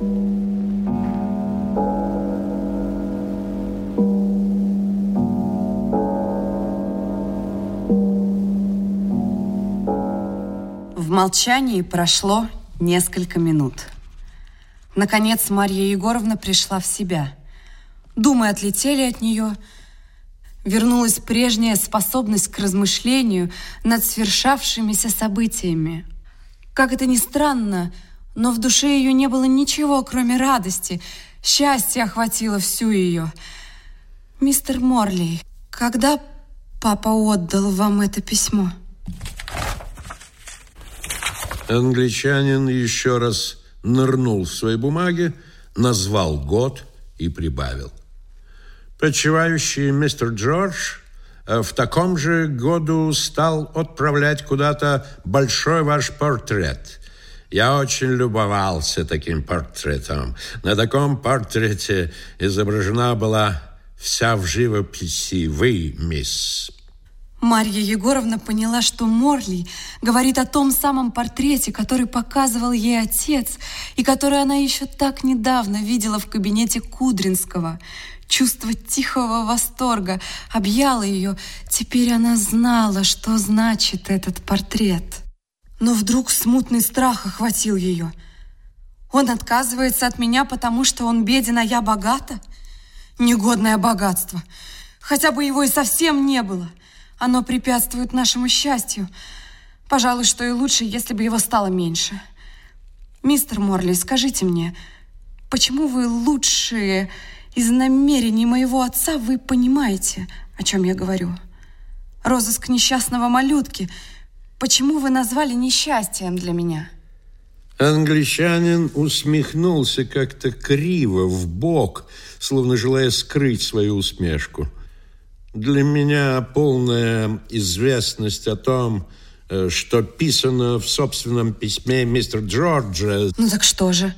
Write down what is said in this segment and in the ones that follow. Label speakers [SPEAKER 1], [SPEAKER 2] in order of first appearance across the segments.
[SPEAKER 1] В молчании прошло несколько минут. Наконец Марья Егоровна пришла в себя. Думы отлетели от нее. Вернулась прежняя способность к размышлению над свершавшимися событиями. Как это ни странно, но в душе ее не было ничего, кроме радости. Счастье охватило всю ее. «Мистер Морли, когда папа отдал вам это письмо?»
[SPEAKER 2] Англичанин еще раз нырнул в свои бумаги, назвал год и прибавил. Почивающий мистер Джордж э, в таком же году стал отправлять куда-то большой ваш портрет. Я очень любовался таким портретом. На таком портрете изображена была вся в живописи вы, мисс.
[SPEAKER 1] Марья Егоровна поняла, что Морли говорит о том самом портрете, который показывал ей отец, и который она еще так недавно видела в кабинете Кудринского. Чувство тихого восторга объяло ее. Теперь она знала, что значит этот портрет. Но вдруг смутный страх охватил ее. Он отказывается от меня, потому что он беден, а я богата? Негодное богатство. Хотя бы его и совсем не было – оно препятствует нашему счастью. Пожалуй, что и лучше, если бы его стало меньше. Мистер Морли, скажите мне, почему вы лучшие из намерений моего отца, вы понимаете, о чем я говорю? Розыск несчастного малютки. Почему вы назвали несчастьем для меня?
[SPEAKER 2] Англичанин усмехнулся как-то криво, в бок, словно желая скрыть свою усмешку. Для меня полная известность о том, э, что писано в собственном письме мистер Джорджа.
[SPEAKER 1] Ну так что же,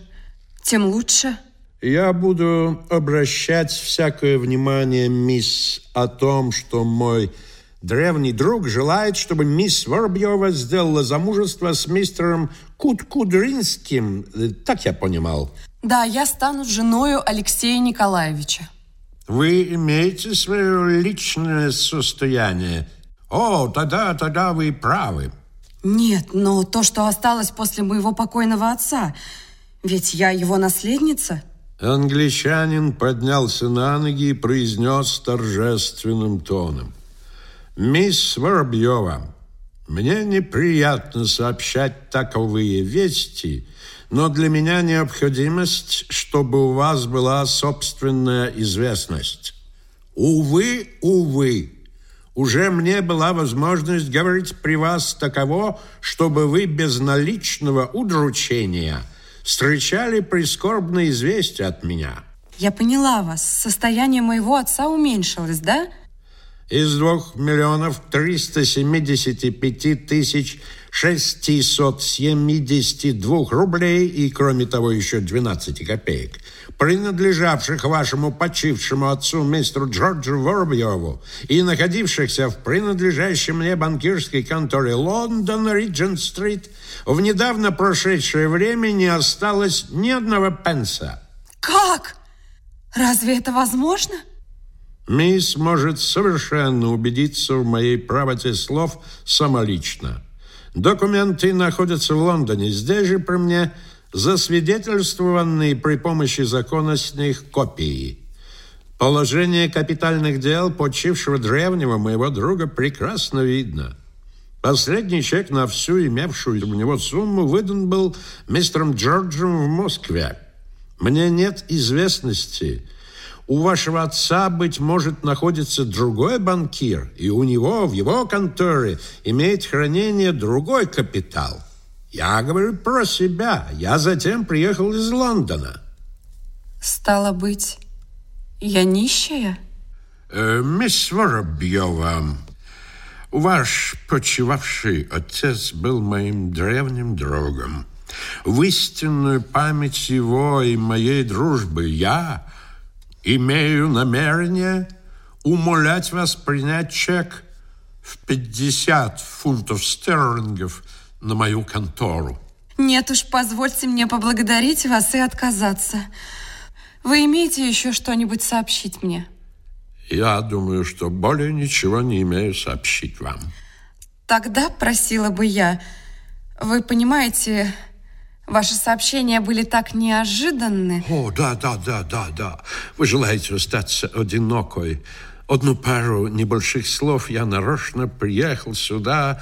[SPEAKER 1] тем лучше.
[SPEAKER 2] Я буду обращать всякое внимание, мисс, о том, что мой древний друг желает, чтобы мисс Воробьева сделала замужество с мистером Кут-Кудринским. Так я понимал.
[SPEAKER 1] Да, я стану женою Алексея Николаевича.
[SPEAKER 2] Вы имеете свое личное состояние. О, тогда, тогда вы правы.
[SPEAKER 1] Нет, но то, что осталось после моего покойного отца, ведь я его наследница.
[SPEAKER 2] Англичанин поднялся на ноги и произнес торжественным тоном. «Мисс Воробьева, мне неприятно сообщать таковые вести, но для меня необходимость, чтобы у вас была собственная известность. Увы, увы, уже мне была возможность говорить при вас таково, чтобы вы без наличного удручения встречали прискорбное известие от меня.
[SPEAKER 1] Я поняла вас. Состояние моего отца уменьшилось, да?
[SPEAKER 2] Из двух миллионов триста семидесяти пяти тысяч 672 рублей и, кроме того, еще 12 копеек, принадлежавших вашему почившему отцу мистеру Джорджу Воробьеву и находившихся в принадлежащей мне банкирской конторе Лондон Риджент-стрит, в недавно прошедшее время не осталось ни одного пенса.
[SPEAKER 1] Как? Разве это возможно?
[SPEAKER 2] Мисс может совершенно убедиться в моей правоте слов самолично. Документы находятся в Лондоне. Здесь же при мне засвидетельствованные при помощи них копии. Положение капитальных дел почившего древнего моего друга прекрасно видно. Последний чек на всю имевшую у него сумму выдан был мистером Джорджем в Москве. Мне нет известности, у вашего отца, быть может, находится другой банкир, и у него в его конторе имеет хранение другой капитал. Я говорю про себя. Я затем приехал из Лондона.
[SPEAKER 1] Стало быть, я нищая?
[SPEAKER 2] Э, мисс Воробьева, ваш почивавший отец был моим древним другом. В истинную память его и моей дружбы я имею намерение умолять вас принять чек в 50 фунтов стерлингов на мою контору.
[SPEAKER 1] Нет уж, позвольте мне поблагодарить вас и отказаться. Вы имеете еще что-нибудь сообщить мне?
[SPEAKER 2] Я думаю, что более ничего не имею сообщить вам.
[SPEAKER 1] Тогда просила бы я. Вы понимаете, ваши сообщения были так неожиданны.
[SPEAKER 2] О, да, да, да, да, да. Вы желаете остаться одинокой. Одну пару небольших слов я нарочно приехал сюда.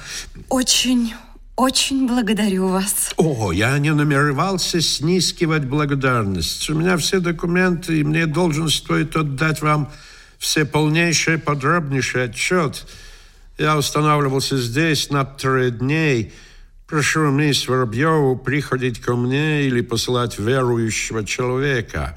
[SPEAKER 1] Очень, очень благодарю вас.
[SPEAKER 2] О, я не намеревался снискивать благодарность. У меня все документы, и мне должен стоит отдать вам все полнейший, подробнейший отчет. Я устанавливался здесь на трое дней. Прошу мисс Воробьеву приходить ко мне или посылать верующего человека.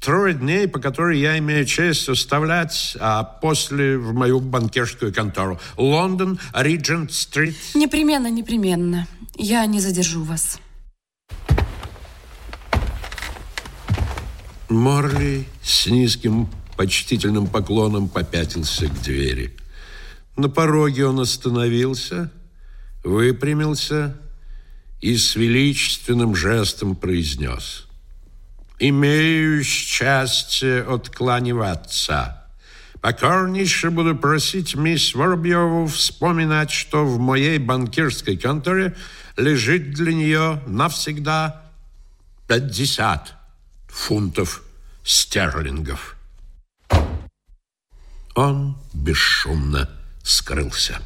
[SPEAKER 2] Трое дней, по которой я имею честь оставлять, а после в мою банкирскую контору. Лондон, Риджент-стрит.
[SPEAKER 1] Непременно, непременно. Я не задержу вас.
[SPEAKER 2] Морли с низким почтительным поклоном попятился к двери. На пороге он остановился, выпрямился и с величественным жестом произнес «Имею счастье откланиваться». Покорнейше буду просить мисс Воробьеву вспоминать, что в моей банкирской конторе лежит для нее навсегда 50 фунтов стерлингов. Он бесшумно скрылся.